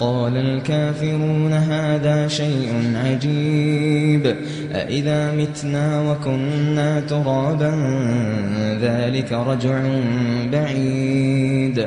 فقال الكافرون هذا شيء عجيب. أإذا متنا وكنا ترابا ذلك رجع بعيد.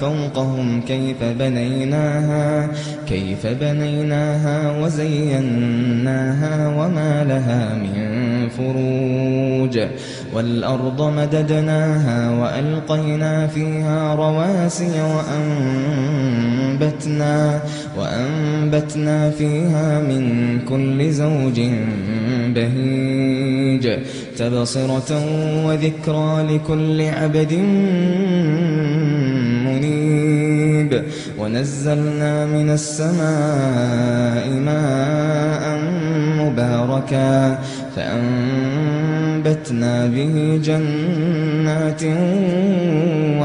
فوقهم كيف بنيناها كيف بنيناها وزيناها وما لها من فروج. والأرض مددناها وألقينا فيها رواسي وأنبتنا وأنبتنا فيها من كل زوج بهيج. تبصرة وذكرى لكل عبد منيب. ونزلنا من السماء ماء مباركا فأنبتنا به جنات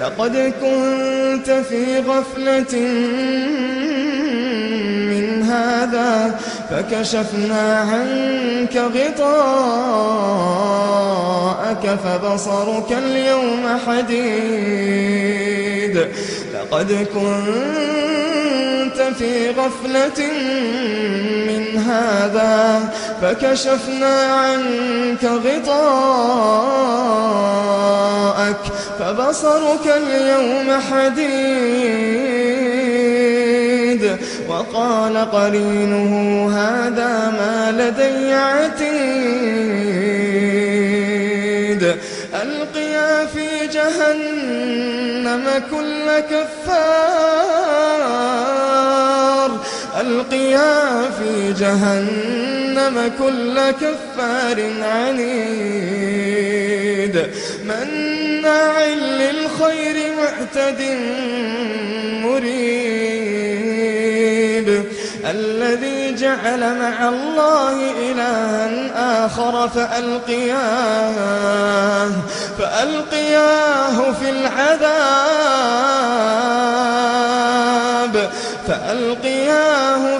لقد كنت في غفلة من هذا فكشفنا عنك غطاءك فبصرك اليوم حديد. لقد كنت في غفلة من هذا فكشفنا عنك غطاءك فبصرك اليوم حديد. وقال قرينه هذا ما لدي عتيد. ألقيا في جهنم كل كفار. ألقيا في جهنم جهنم كل كفار عنيد. مناع للخير معتد مريب. الذي جعل مع الله إلها آخر فألقياه فألقياه في العذاب فألقياه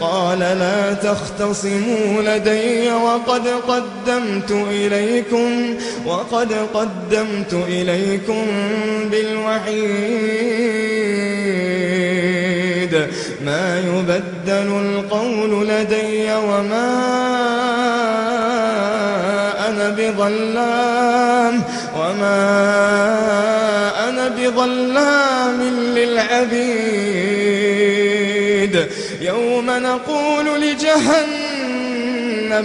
قال لا تختصموا لدي وقد قدمت إليكم وقد قدمت إليكم بالوحيد. ما يبدل القول لدي وما أنا بظلام وما أنا بظلام للعبيد. يوم نقول لجهنم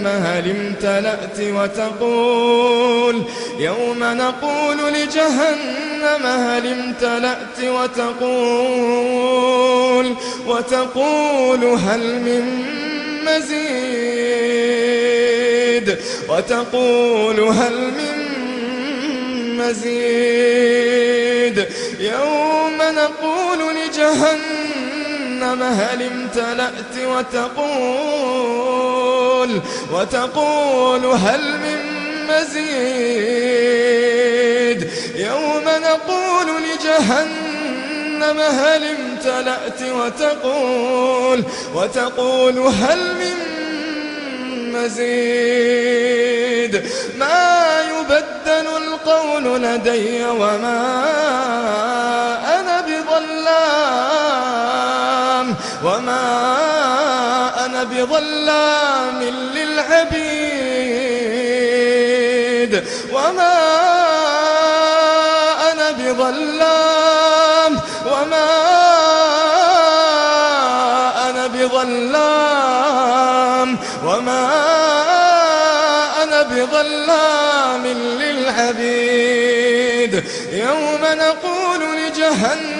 هل امتلأت وتقول؟ يوم نقول لجهنم هل امتلأت وتقول؟ وتقول هل من مزيد؟ وتقول هل من مزيد؟ يوم نقول لجهنم هل امتلأت وتقول وتقول هل من مزيد يوم نقول لجهنم هل امتلأت وتقول وتقول هل من مزيد ما يبدل القول لدي وما بظلام للعبيد وما أنا بظلام وما أنا بظلام وما أنا بظلام للعبيد. يوم نقول لجهنم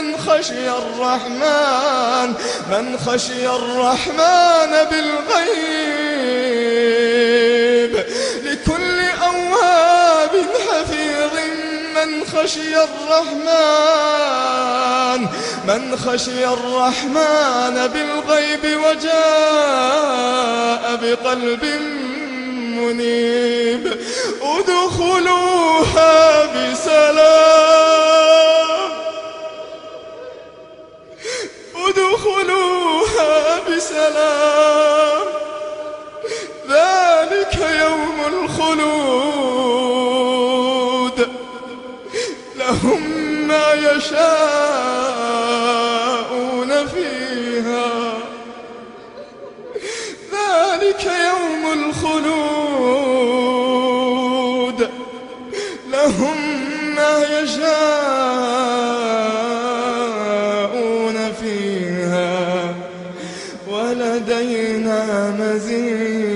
من خشي الرحمن من خشي الرحمن بالغيب. لكل أواب حفيظ من خشي الرحمن من خشي الرحمن بالغيب وجاء بقلب منيب. ادخلوها بسلام. يشاءون فيها. ذلك يوم الخلود. لهم ما يشاءون فيها. ولدينا مزيد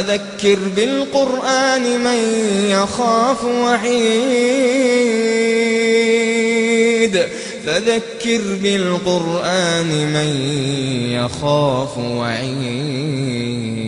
فذكر بالقرآن من يخاف وعيد. فذكر بالقرآن من يخاف وعيد.